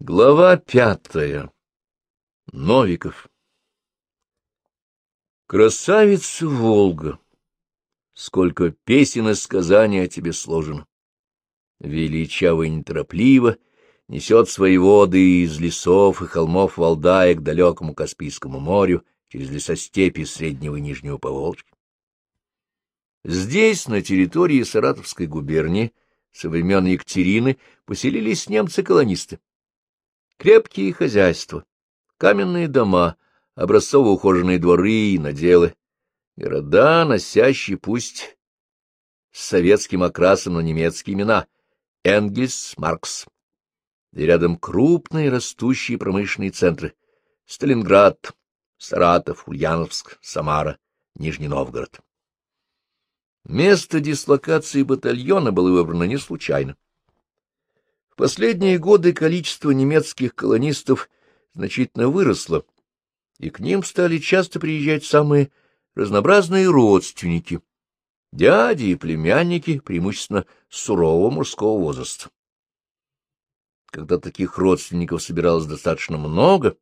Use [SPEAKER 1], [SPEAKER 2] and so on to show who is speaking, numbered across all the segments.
[SPEAKER 1] Глава пятая. Новиков. Красавица Волга! Сколько песен и сказаний о тебе сложено! Величаво и неторопливо несет свои воды из лесов и холмов Валдая к далекому Каспийскому морю через лесостепи Среднего и Нижнего Поволжья. Здесь, на территории Саратовской губернии, со времен Екатерины поселились немцы-колонисты. Крепкие хозяйства, каменные дома, образцово ухоженные дворы и наделы, города, носящие пусть с советским окрасом, но немецкие имена — Энгельс, Маркс. И рядом крупные растущие промышленные центры — Сталинград, Саратов, Ульяновск, Самара, Нижний Новгород. Место дислокации батальона было выбрано не случайно. В последние годы количество немецких колонистов значительно выросло, и к ним стали часто приезжать самые разнообразные родственники, дяди и племянники, преимущественно сурового мужского возраста. Когда таких родственников собиралось достаточно много,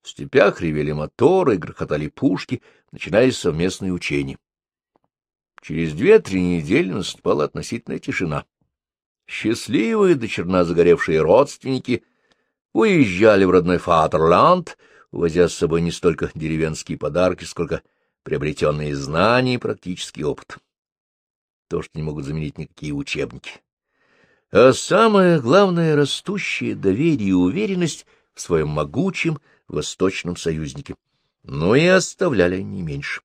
[SPEAKER 1] в степях ревели моторы, грохотали пушки, начинались совместные учения. Через две-три недели наступала относительная тишина. Счастливые до черна загоревшие родственники уезжали в родной Фатерланд, увозя с собой не столько деревенские подарки, сколько приобретенные знания и практический опыт. То, что не могут заменить никакие учебники. А самое главное — растущее доверие и уверенность в своем могучем восточном союзнике. Но и оставляли не меньше.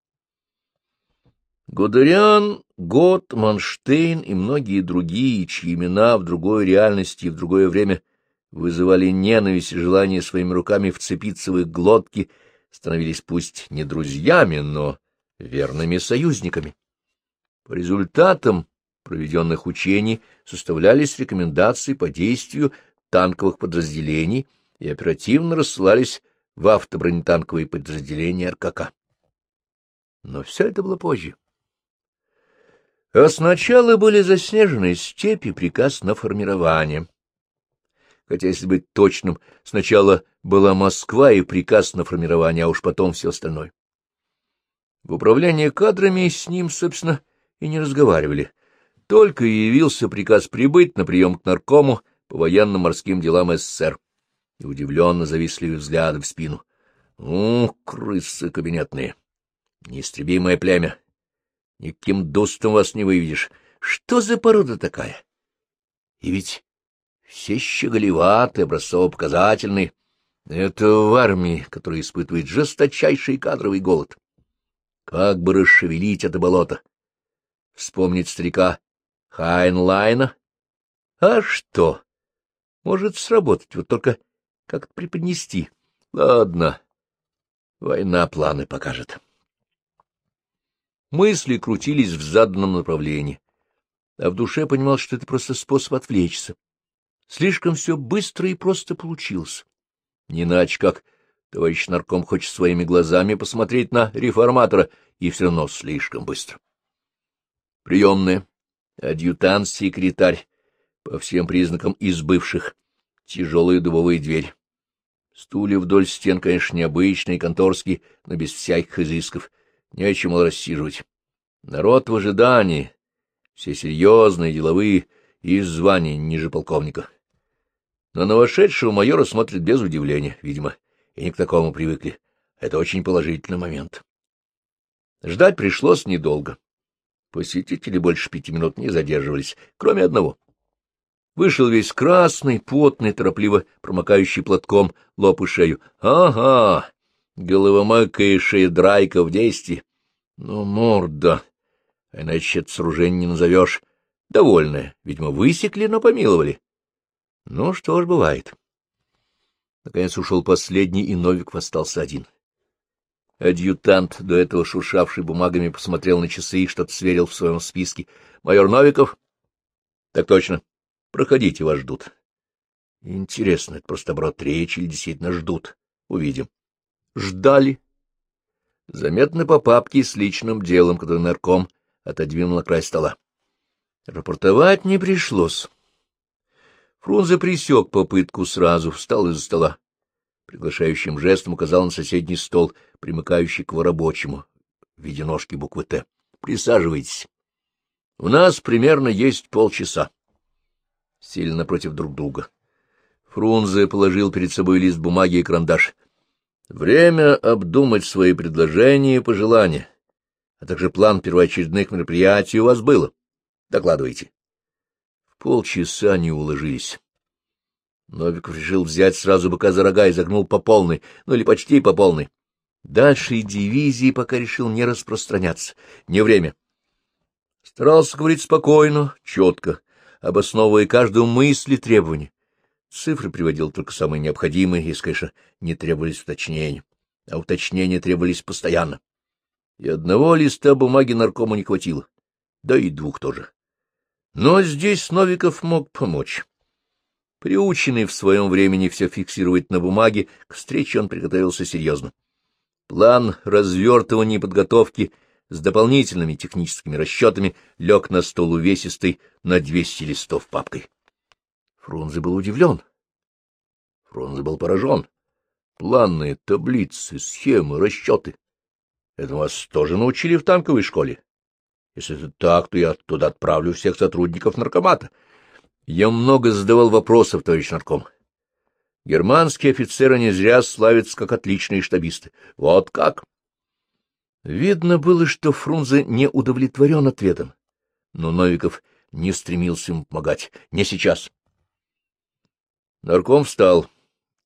[SPEAKER 1] Гудериан, Гот, Манштейн и многие другие, чьи имена в другой реальности и в другое время вызывали ненависть и желание своими руками вцепиться в их глотки, становились пусть не друзьями, но верными союзниками. По результатам проведенных учений составлялись рекомендации по действию танковых подразделений и оперативно рассылались в автобронетанковые подразделения РКК. Но все это было позже. А сначала были заснеженные степи приказ на формирование. Хотя, если быть точным, сначала была Москва и приказ на формирование, а уж потом все остальное. В управлении кадрами с ним, собственно, и не разговаривали. Только явился приказ прибыть на прием к наркому по военно-морским делам СССР. И удивленно зависли взгляды в спину. Ну, крысы кабинетные! Неистребимое племя! Никаким достом вас не выведешь. Что за порода такая? И ведь все щеголеватые, образцово-показательные. Это в армии, которая испытывает жесточайший кадровый голод. Как бы расшевелить это болото? Вспомнить старика Хайнлайна? А что? Может сработать, вот только как преподнести. Ладно, война планы покажет. Мысли крутились в заданном направлении, а в душе понимал, что это просто способ отвлечься. Слишком все быстро и просто получилось. Не иначе, как товарищ нарком хочет своими глазами посмотреть на реформатора, и все равно слишком быстро. Приемная, адъютант, секретарь, по всем признакам из бывших, тяжелая дубовая дверь. Стулья вдоль стен, конечно, необычные, конторские, но без всяких изысков — Нечему рассиживать. Народ в ожидании, все серьезные, деловые, и из звания ниже полковника. Но на вошедшего майора смотрят без удивления, видимо, и не к такому привыкли. Это очень положительный момент. Ждать пришлось недолго. Посетители больше пяти минут не задерживались, кроме одного. Вышел весь красный, потный, торопливо промокающий платком лоб и шею. Ага, Головомойка и шея-драйка в действии. Ну, морда, а иначе это сооружение не назовешь. Довольная, видимо, высекли, но помиловали. Ну, что ж, бывает. Наконец ушел последний, и Новик остался один. Адъютант, до этого шуршавший бумагами, посмотрел на часы и что-то сверил в своем списке. — Майор Новиков? — Так точно. Проходите, вас ждут. — Интересно, это просто оборот речи или действительно ждут? Увидим ждали. Заметны по папке с личным делом, который нарком отодвинул на край стола. Рапортовать не пришлось. Фрунзе присек попытку сразу, встал из-за стола. Приглашающим жестом указал на соседний стол, примыкающий к рабочему, в виде ножки буквы «Т». «Присаживайтесь. У нас примерно есть полчаса». Сели напротив друг друга. Фрунзе положил перед собой лист бумаги и карандаш. «Время обдумать свои предложения и пожелания, а также план первоочередных мероприятий у вас было. Докладывайте». В полчаса не уложились. Новиков решил взять сразу быка за рога и загнул по полной, ну или почти по полной. Дальше дивизии пока решил не распространяться. Не время. Старался говорить спокойно, четко, обосновывая каждую мысль и требование. Цифры приводил только самые необходимые, если, конечно, не требовались уточнения. А уточнения требовались постоянно. И одного листа бумаги наркому не хватило. Да и двух тоже. Но здесь Новиков мог помочь. Приученный в своем времени все фиксировать на бумаге, к встрече он приготовился серьезно. План развертывания и подготовки с дополнительными техническими расчетами лег на стол увесистый на двести листов папкой. Фрунзе был удивлен. Фрунзе был поражен. Планные таблицы, схемы, расчеты. Это вас тоже научили в танковой школе? Если это так, то я туда отправлю всех сотрудников наркомата. Я много задавал вопросов, товарищ нарком. Германские офицеры не зря славятся как отличные штабисты. Вот как? Видно было, что Фрунзе не удовлетворен ответом, но Новиков не стремился ему помогать. Не сейчас. Нарком встал,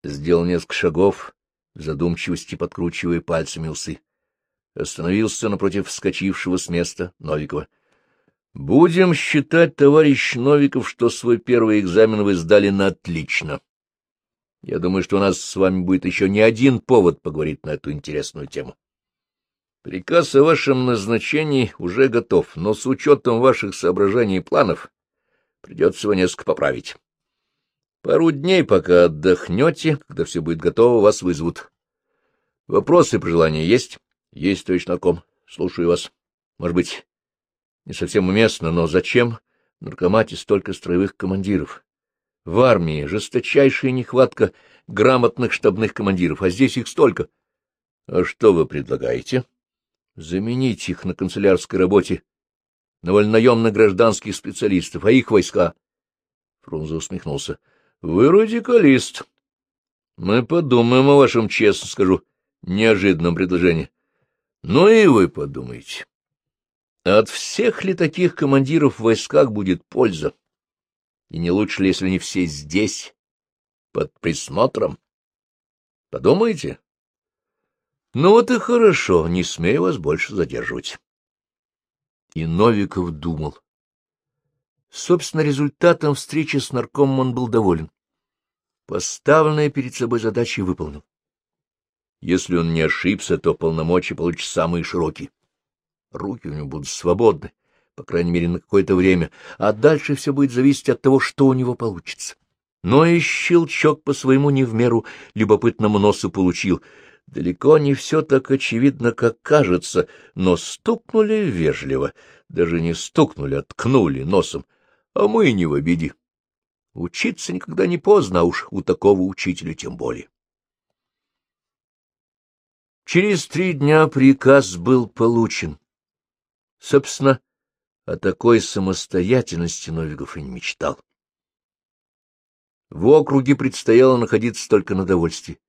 [SPEAKER 1] сделал несколько шагов, в задумчивости подкручивая пальцами усы. Остановился напротив вскочившего с места Новикова. Будем считать, товарищ Новиков, что свой первый экзамен вы сдали на отлично. Я думаю, что у нас с вами будет еще не один повод поговорить на эту интересную тему. Приказ о вашем назначении уже готов, но с учетом ваших соображений и планов придется его несколько поправить. Пару дней, пока отдохнете, когда все будет готово, вас вызовут. Вопросы пожелания есть? Есть, товарищ нарком. Слушаю вас. Может быть, не совсем уместно, но зачем в наркомате столько строевых командиров? В армии жесточайшая нехватка грамотных штабных командиров, а здесь их столько. А что вы предлагаете? Заменить их на канцелярской работе, на вольноемных гражданских специалистов, а их войска. Фрунзе усмехнулся. — Вы радикалист. Мы подумаем о вашем, честно скажу, неожиданном предложении. Ну и вы подумайте. От всех ли таких командиров в войсках будет польза? И не лучше ли, если они все здесь, под присмотром? Подумайте. Ну вот и хорошо, не смею вас больше задерживать. И Новиков думал. Собственно, результатом встречи с наркомом он был доволен. Поставленная перед собой задача выполнил. Если он не ошибся, то полномочия получат самые широкие руки у него будут свободны, по крайней мере, на какое-то время, а дальше все будет зависеть от того, что у него получится. Но и щелчок по своему не в меру любопытному носу получил. Далеко не все так очевидно, как кажется, но стукнули вежливо, даже не стукнули, а ткнули носом, а мы не в обиде. Учиться никогда не поздно, а уж у такого учителя тем более. Через три дня приказ был получен. Собственно, о такой самостоятельности Новиков и не мечтал. В округе предстояло находиться только на довольстве.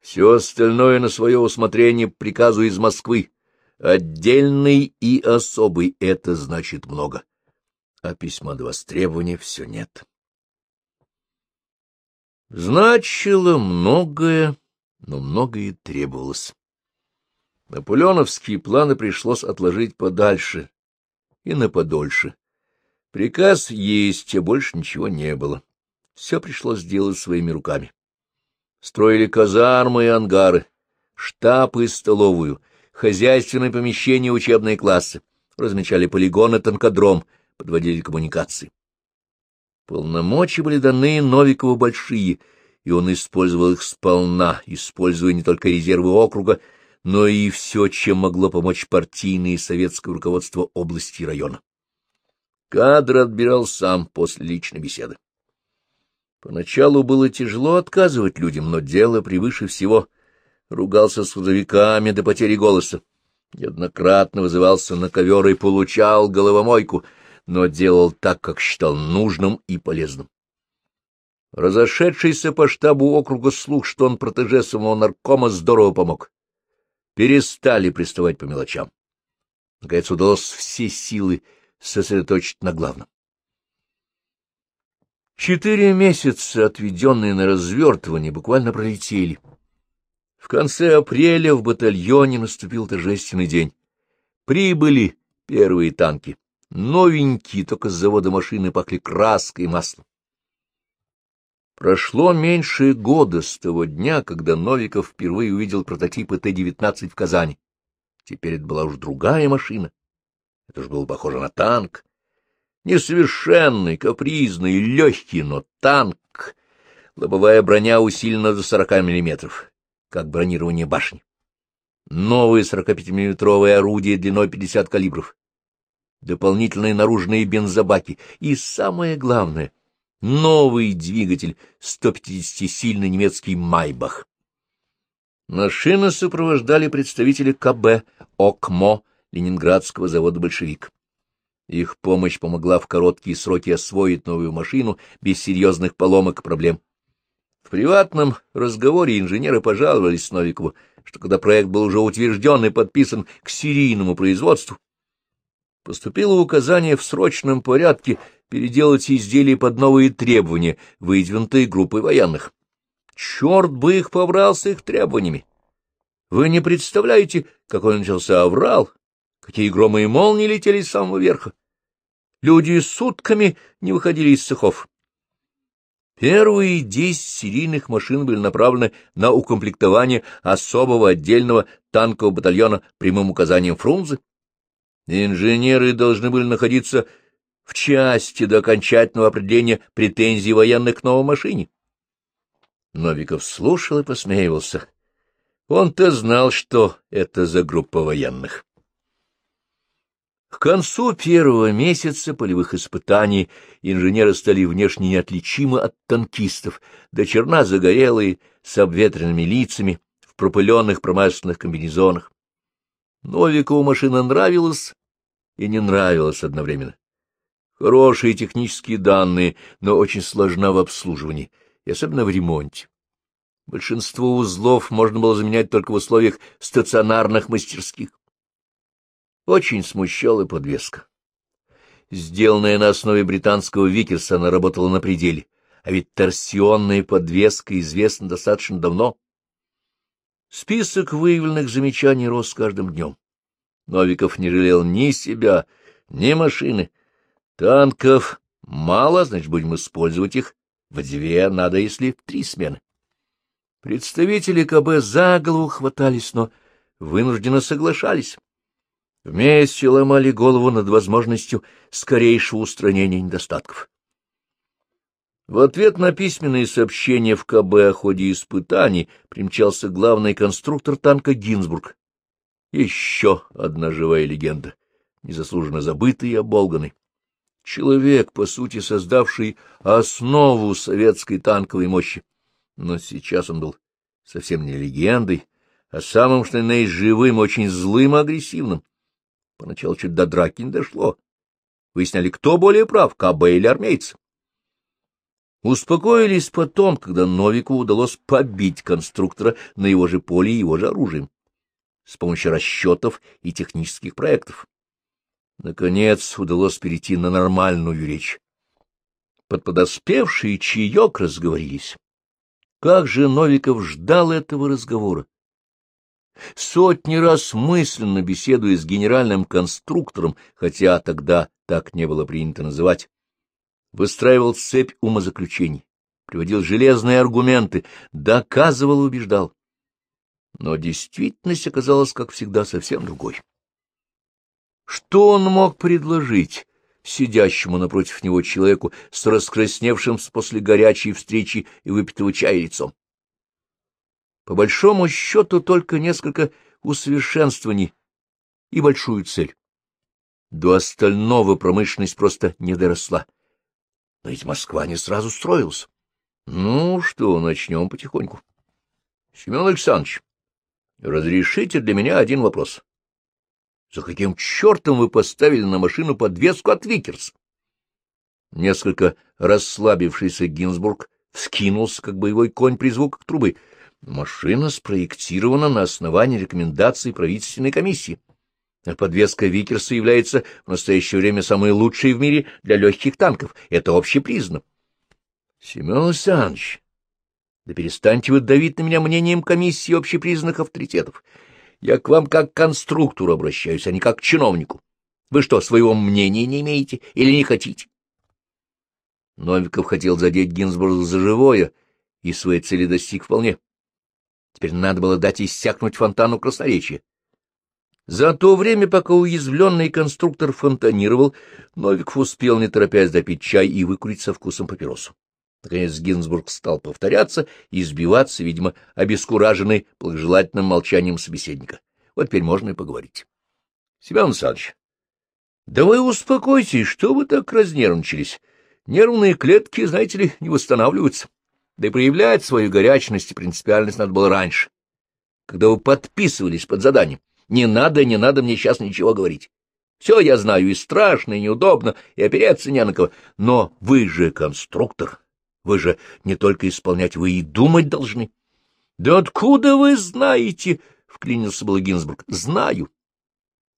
[SPEAKER 1] Все остальное на свое усмотрение приказу из Москвы. Отдельный и особый — это значит много. А письма до востребования все нет. Значило многое, но многое требовалось. Наполеоновские планы пришлось отложить подальше и на подольше. Приказ есть, а больше ничего не было. Все пришлось сделать своими руками. Строили казармы и ангары, штаб и столовую, хозяйственные помещения и учебные классы, размечали полигоны, танкодром, подводили коммуникации. Полномочия были даны Новикову большие, и он использовал их сполна, используя не только резервы округа, но и все, чем могло помочь партийное и советское руководство области и района. Кадр отбирал сам после личной беседы. Поначалу было тяжело отказывать людям, но дело превыше всего. Ругался с трудовиками до потери голоса. Неоднократно вызывался на ковер и получал головомойку, но делал так, как считал нужным и полезным. Разошедшийся по штабу округа слух, что он протеже самого наркома, здорово помог. Перестали приставать по мелочам. Наконец удалось все силы сосредоточить на главном. Четыре месяца, отведенные на развертывание, буквально пролетели. В конце апреля в батальоне наступил торжественный день. Прибыли первые танки. Новенькие, только с завода машины пахли краской и маслом. Прошло меньше года с того дня, когда Новиков впервые увидел прототипы Т-19 в Казани. Теперь это была уже другая машина. Это же было похоже на танк. Несовершенный, капризный, легкий, но танк. Лобовая броня усилена до 40 миллиметров, как бронирование башни. Новые 45-миллиметровые орудия длиной 50 калибров. Дополнительные наружные бензобаки. И самое главное — новый двигатель 150-сильный немецкий «Майбах». Машины сопровождали представители КБ ОКМО Ленинградского завода «Большевик». Их помощь помогла в короткие сроки освоить новую машину без серьезных поломок и проблем. В приватном разговоре инженеры пожаловались Новикову, что когда проект был уже утвержден и подписан к серийному производству, поступило указание в срочном порядке переделать изделия под новые требования, выдвинутые группой военных. Черт бы их побрал с их требованиями! Вы не представляете, какой начался аврал, какие громы и молнии летели с самого верха. Люди сутками не выходили из цехов. Первые десять серийных машин были направлены на укомплектование особого отдельного танкового батальона прямым указанием Фрунзе. Инженеры должны были находиться в части до окончательного определения претензий военных к новой машине. Новиков слушал и посмеивался. Он-то знал, что это за группа военных. К концу первого месяца полевых испытаний инженеры стали внешне неотличимы от танкистов, до черна загорелые, с обветренными лицами, в пропыленных промасленных комбинезонах. Новикову машина нравилась и не нравилась одновременно. Хорошие технические данные, но очень сложна в обслуживании, и особенно в ремонте. Большинство узлов можно было заменять только в условиях стационарных мастерских. Очень смущала подвеска. Сделанная на основе британского Викерса, она работала на пределе, а ведь торсионная подвеска известна достаточно давно. Список выявленных замечаний рос с каждым днем. Новиков не жалел ни себя, ни машины. Танков мало, значит, будем использовать их в две, надо, если в три смены. Представители КБ за голову хватались, но вынужденно соглашались. Вместе ломали голову над возможностью скорейшего устранения недостатков. В ответ на письменные сообщения в КБ о ходе испытаний примчался главный конструктор танка Гинзбург. Еще одна живая легенда, незаслуженно забытый и оболганный. Человек, по сути, создавший основу советской танковой мощи. Но сейчас он был совсем не легендой, а самым, что на живым, очень злым и агрессивным. Поначалу чуть до драки не дошло. Выясняли, кто более прав, КБ или армейцы. Успокоились потом, когда Новику удалось побить конструктора на его же поле и его же оружием с помощью расчетов и технических проектов. Наконец удалось перейти на нормальную речь. Под подоспевший чаек разговорились. Как же Новиков ждал этого разговора! Сотни раз мысленно беседуя с генеральным конструктором, хотя тогда так не было принято называть, выстраивал цепь умозаключений, приводил железные аргументы, доказывал и убеждал. Но действительность оказалась, как всегда, совсем другой. Что он мог предложить сидящему напротив него человеку с раскрасневшим после горячей встречи и выпитого чая лицом? По большому счету только несколько усовершенствований и большую цель. До остального промышленность просто не доросла. Но ведь Москва не сразу строилась. — Ну что, начнем потихоньку. — Семен Александрович, разрешите для меня один вопрос. За каким чертом вы поставили на машину подвеску от Викерса? Несколько расслабившийся Гинзбург вскинулся, как боевой конь при звуках трубы. Машина спроектирована на основании рекомендаций правительственной комиссии. Подвеска Викерса является в настоящее время самой лучшей в мире для легких танков. Это общепризнано. Семен Александрович, да перестаньте вы давить на меня мнением комиссии общепризнанных авторитетов. Я к вам как к конструктору обращаюсь, а не как к чиновнику. Вы что, своего мнения не имеете или не хотите? Новиков хотел задеть Гинзбурга за живое, и своей цели достиг вполне. Теперь надо было дать иссякнуть фонтану красноречия. За то время, пока уязвленный конструктор фонтанировал, Новиков успел, не торопясь, допить чай и выкурить со вкусом папиросу. Наконец Гинзбург стал повторяться и сбиваться, видимо, обескураженный благожелательным молчанием собеседника. Вот теперь можно и поговорить. — Семен Александрович, да вы успокойтесь, что вы так разнервничались? Нервные клетки, знаете ли, не восстанавливаются. Да и проявлять свою горячность и принципиальность надо было раньше, когда вы подписывались под заданием. Не надо, не надо мне сейчас ничего говорить. Все я знаю, и страшно, и неудобно, и опереться не на кого. Но вы же конструктор, вы же не только исполнять, вы и думать должны. — Да откуда вы знаете? — вклинился был Гинзбург. — Знаю.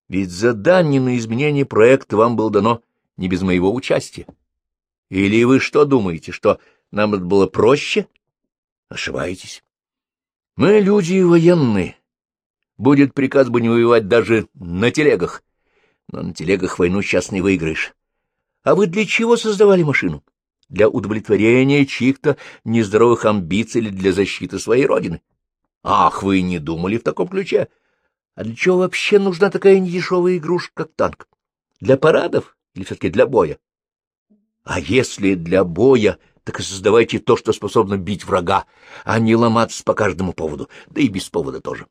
[SPEAKER 1] Ведь задание на изменение проекта вам было дано не без моего участия. Или вы что думаете, что нам это было проще? Ошибаетесь. Мы люди военные. Будет приказ бы не воевать даже на телегах. Но на телегах войну сейчас не выиграешь. А вы для чего создавали машину? для удовлетворения чьих-то нездоровых амбиций или для защиты своей родины. Ах, вы не думали в таком ключе? А для чего вообще нужна такая недешевая игрушка, как танк? Для парадов или все-таки для боя? А если для боя, так и создавайте то, что способно бить врага, а не ломаться по каждому поводу, да и без повода тоже.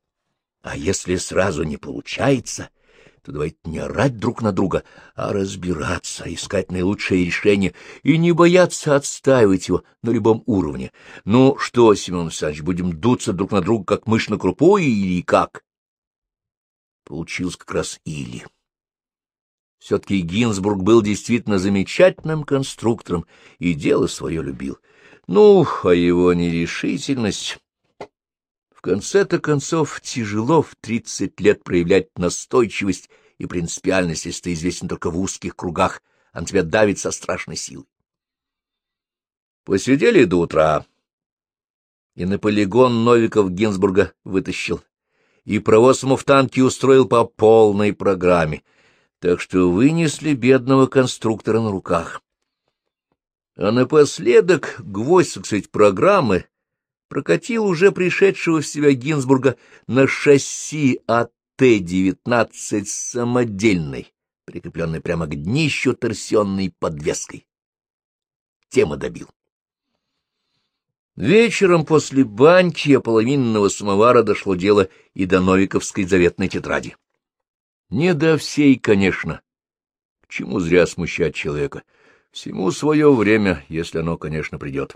[SPEAKER 1] А если сразу не получается, то давайте не орать друг на друга, а разбираться, искать наилучшее решение и не бояться отстаивать его на любом уровне. Ну что, Семен Александрович, будем дуться друг на друга, как мышь на крупу, или как? Получилось как раз или. Все-таки Гинзбург был действительно замечательным конструктором и дело свое любил. Ну, а его нерешительность конце-то концов, тяжело в тридцать лет проявлять настойчивость и принципиальность, если ты известен только в узких кругах, а на тебя давит со страшной силой. Посидели до утра, и на полигон Новиков Гинзбурга вытащил, и провоз ему в танке устроил по полной программе, так что вынесли бедного конструктора на руках. А напоследок гвоздь, сказать, программы — прокатил уже пришедшего в себя Гинзбурга на шасси АТ-19 самодельной, прикрепленной прямо к днищу торсенной подвеской. Тема добил. Вечером после баньки ополовиненного самовара дошло дело и до Новиковской заветной тетради. Не до всей, конечно. К чему зря смущать человека? Всему свое время, если оно, конечно, придет.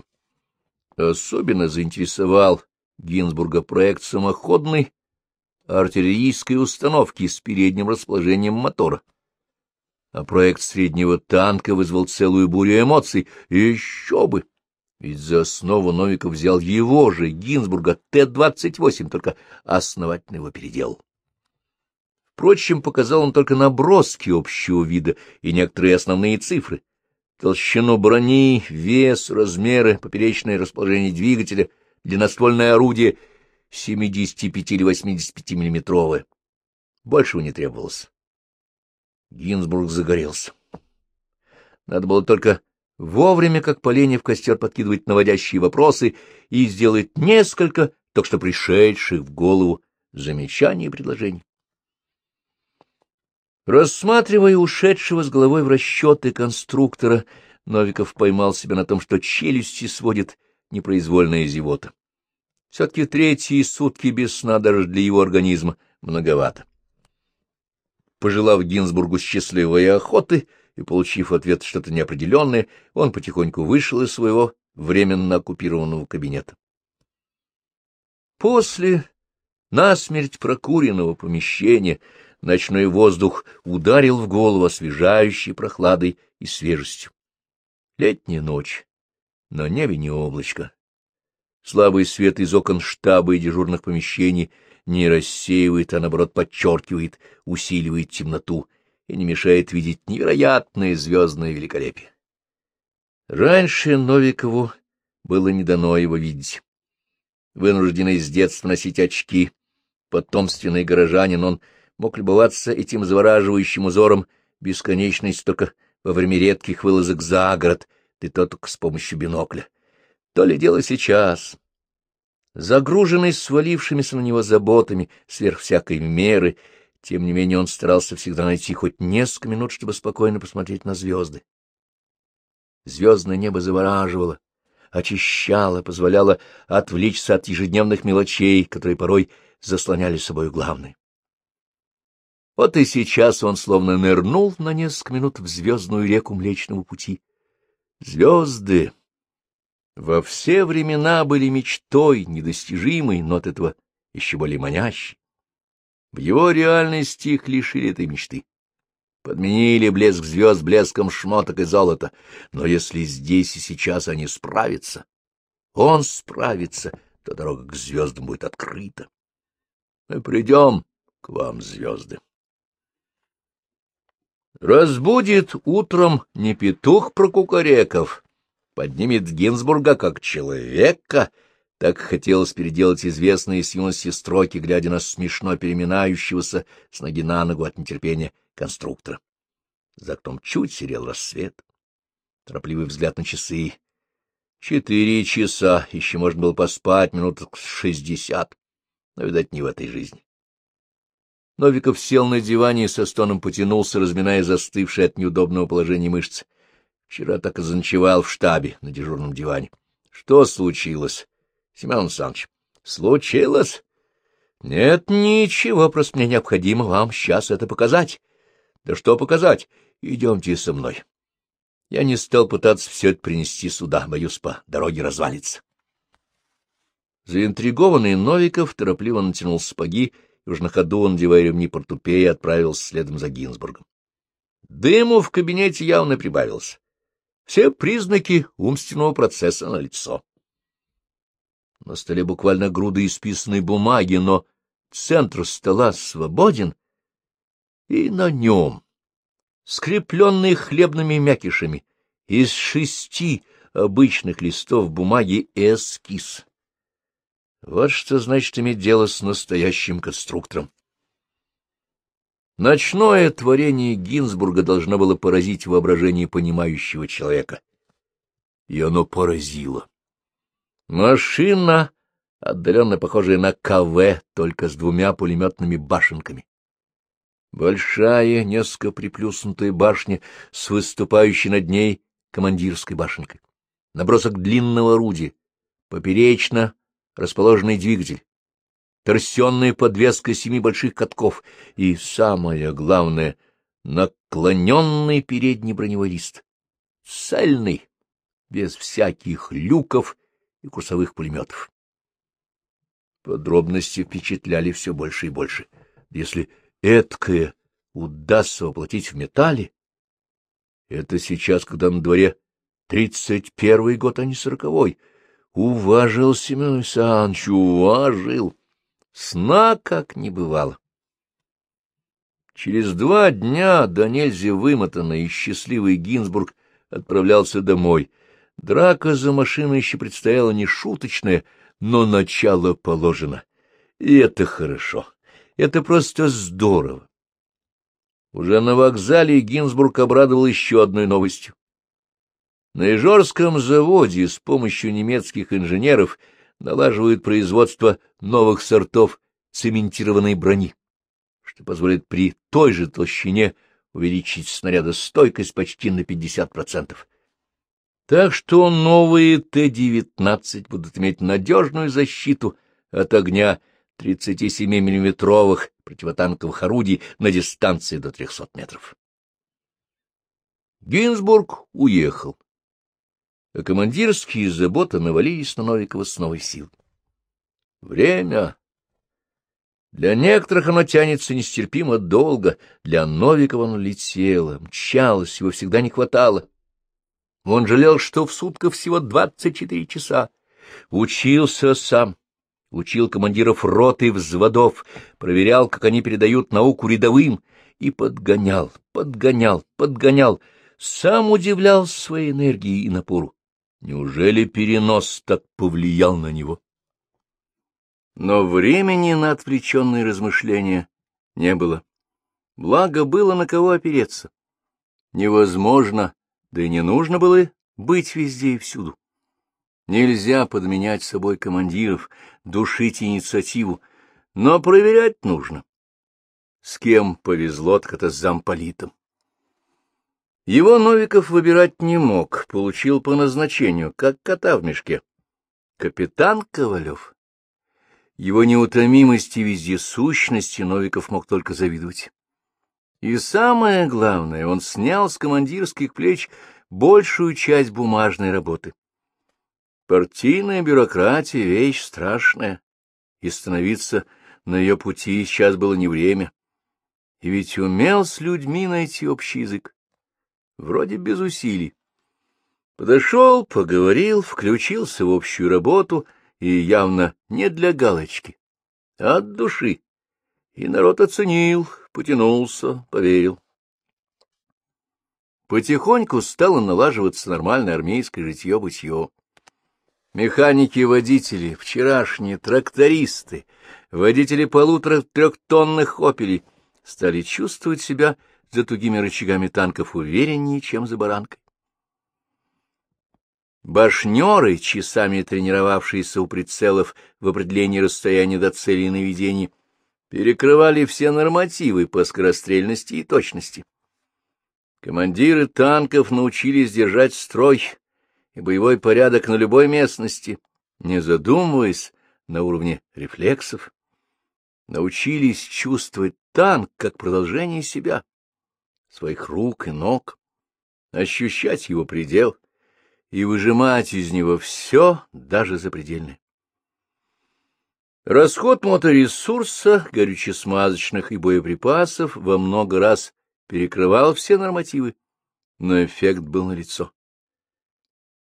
[SPEAKER 1] Особенно заинтересовал Гинзбурга проект самоходной артиллерийской установки с передним расположением мотора. А проект среднего танка вызвал целую бурю эмоций. Еще бы! Ведь за основу Новиков взял его же, Гинзбурга, Т-28, только основательно его переделал. Впрочем, показал он только наброски общего вида и некоторые основные цифры толщину брони, вес, размеры, поперечное расположение двигателя, длинноствольное орудие 75 или 85 миллиметровое. Большего не требовалось. Гинзбург загорелся. Надо было только вовремя, как поленья в костер, подкидывать наводящие вопросы и сделать несколько, только что пришедших в голову замечаний и предложений. Рассматривая ушедшего с головой в расчеты конструктора, Новиков поймал себя на том, что челюсти сводит непроизвольная зевота. Все-таки третьи сутки без сна даже для его организма многовато. Пожелав Гинзбургу счастливой охоты и получив ответ что-то неопределенное, он потихоньку вышел из своего временно оккупированного кабинета. После насмерть прокуренного помещения ночной воздух ударил в голову освежающей прохладой и свежестью. Летняя ночь, но небе не облачко. Слабый свет из окон штаба и дежурных помещений не рассеивает, а наоборот подчеркивает, усиливает темноту и не мешает видеть невероятное звездное великолепие. Раньше Новикову было не дано его видеть. Вынужденный с детства носить очки, потомственный горожанин, он мог любоваться этим завораживающим узором бесконечность только во время редких вылазок за город, да то только с помощью бинокля. То ли дело сейчас. Загруженный свалившимися на него заботами сверх всякой меры, тем не менее он старался всегда найти хоть несколько минут, чтобы спокойно посмотреть на звезды. Звездное небо завораживало, очищало, позволяло отвлечься от ежедневных мелочей, которые порой заслоняли собой главное. Вот и сейчас он словно нырнул на несколько минут в звездную реку Млечного Пути. Звезды во все времена были мечтой, недостижимой, но от этого еще более манящей. В его реальности их лишили этой мечты. Подменили блеск звезд блеском шмоток и золота. Но если здесь и сейчас они справятся, он справится, то дорога к звездам будет открыта. Мы придем к вам, звезды. Разбудит утром не петух прокукареков, поднимет Гинзбурга как человека, так хотелось переделать известные с юности строки, глядя на смешно переминающегося с ноги на ногу от нетерпения конструктора. За окном чуть серел рассвет. Торопливый взгляд на часы. Четыре часа, еще можно было поспать минут шестьдесят, но, видать, не в этой жизни. Новиков сел на диване и со стоном потянулся, разминая застывшие от неудобного положения мышцы. Вчера так и заночевал в штабе на дежурном диване. Что случилось, Семен Александрович? Случилось? Нет, ничего, просто мне необходимо вам сейчас это показать. Да что показать? Идемте со мной. Я не стал пытаться все это принести сюда, боюсь, по дороге развалится. Заинтригованный Новиков торопливо натянул сапоги и уж на ходу, надевая ремни портупея, отправился следом за Гинзбургом. Дыму в кабинете явно прибавилось. Все признаки умственного процесса налицо. На столе буквально груда исписанной бумаги, но центр стола свободен, и на нем, скрепленный хлебными мякишами, из шести обычных листов бумаги эскиз. Вот что значит иметь дело с настоящим конструктором. Ночное творение Гинзбурга должно было поразить воображение понимающего человека. И оно поразило. Машина, отдаленно похожая на КВ, только с двумя пулеметными башенками. Большая, несколько приплюснутая башня с выступающей над ней командирской башенкой. Набросок длинного орудия, поперечно расположенный двигатель, торсенная подвеска семи больших катков и, самое главное, наклоненный передний броневой лист. Цельный, без всяких люков и курсовых пулеметов. Подробности впечатляли все больше и больше. Если эткое удастся воплотить в металле, это сейчас, когда на дворе тридцать первый год, а не сороковой. Уважил Семен Александрович, уважил. Сна как не бывало. Через два дня до нельзя вымотанный и счастливый Гинзбург отправлялся домой. Драка за машиной еще предстояла не шуточная, но начало положено. И это хорошо. Это просто здорово. Уже на вокзале Гинзбург обрадовал еще одной новостью. На Ижорском заводе с помощью немецких инженеров налаживают производство новых сортов цементированной брони, что позволит при той же толщине увеличить снарядостойкость почти на 50%. Так что новые Т-19 будут иметь надежную защиту от огня 37-миллиметровых противотанковых орудий на дистанции до 300 метров. Гинзбург уехал. А командирские заботы навалились на Новикова с новой сил. Время. Для некоторых оно тянется нестерпимо долго, для Новикова оно летело, мчалось, его всегда не хватало. Он жалел, что в сутках всего двадцать четыре часа. Учился сам, учил командиров рот и взводов, проверял, как они передают науку рядовым, и подгонял, подгонял, подгонял, сам удивлял своей энергией и напору. Неужели перенос так повлиял на него? Но времени на отвлеченные размышления не было. Благо было на кого опереться. Невозможно, да и не нужно было быть везде и всюду. Нельзя подменять собой командиров, душить инициативу, но проверять нужно. С кем повезло, так это с замполитом. Его Новиков выбирать не мог, получил по назначению, как кота в мешке. Капитан Ковалев. Его неутомимости и вездесущности Новиков мог только завидовать. И самое главное, он снял с командирских плеч большую часть бумажной работы. Партийная бюрократия — вещь страшная, и становиться на ее пути сейчас было не время. И ведь умел с людьми найти общий язык вроде без усилий. Подошел, поговорил, включился в общую работу, и явно не для галочки, а от души. И народ оценил, потянулся, поверил. Потихоньку стало налаживаться нормальное армейское житье-бытье. Механики-водители, вчерашние трактористы, водители полутора-трехтонных опелей стали чувствовать себя за тугими рычагами танков увереннее, чем за баранкой. Башнеры, часами тренировавшиеся у прицелов в определении расстояния до цели и наведения, перекрывали все нормативы по скорострельности и точности. Командиры танков научились держать строй и боевой порядок на любой местности, не задумываясь на уровне рефлексов. Научились чувствовать танк как продолжение себя своих рук и ног, ощущать его предел и выжимать из него все, даже запредельное. Расход моторесурса, горючесмазочных и боеприпасов во много раз перекрывал все нормативы, но эффект был налицо.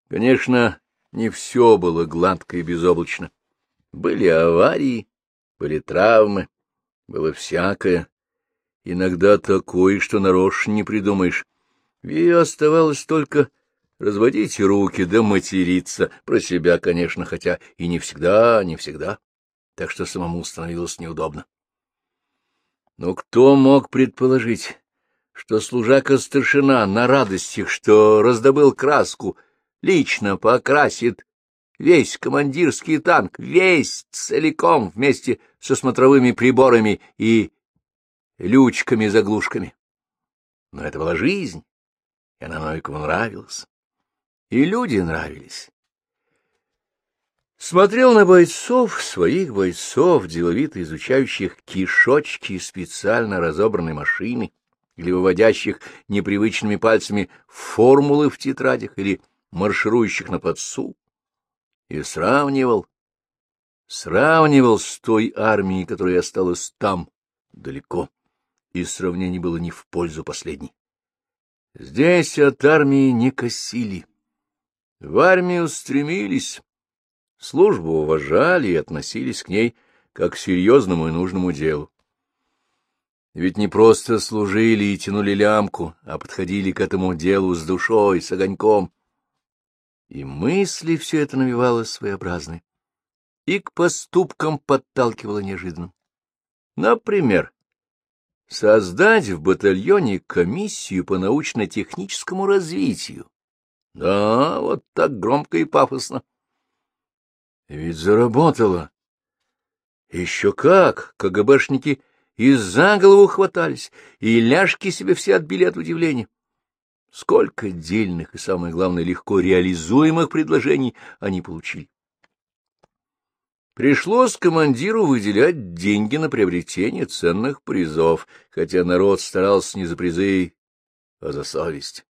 [SPEAKER 1] Конечно, не все было гладко и безоблачно. Были аварии, были травмы, было всякое, Иногда такое, что нарочно не придумаешь. И оставалось только разводить руки да материться, про себя, конечно, хотя и не всегда, не всегда, так что самому становилось неудобно. Но кто мог предположить, что служака-старшина на радостях, что раздобыл краску, лично покрасит весь командирский танк, весь целиком вместе со смотровыми приборами и лючками-заглушками. Но это была жизнь, и она Новикову нравилась. И люди нравились. Смотрел на бойцов, своих бойцов, деловито изучающих кишочки специально разобранной машины или выводящих непривычными пальцами формулы в тетрадях или марширующих на подсу, и сравнивал, сравнивал с той армией, которая осталась там, далеко и сравнение было не в пользу последней. Здесь от армии не косили. В армию стремились, службу уважали и относились к ней как к серьезному и нужному делу. Ведь не просто служили и тянули лямку, а подходили к этому делу с душой, с огоньком. И мысли все это навевало своеобразные, и к поступкам подталкивало неожиданно. Например, Создать в батальоне комиссию по научно-техническому развитию. Да, вот так громко и пафосно. Ведь заработало. Еще как, КГБшники из-за голову хватались, и ляжки себе все отбили от удивления. Сколько дельных и, самое главное, легко реализуемых предложений они получили. Пришлось командиру выделять деньги на приобретение ценных призов, хотя народ старался не за призы, а за совесть.